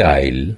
style.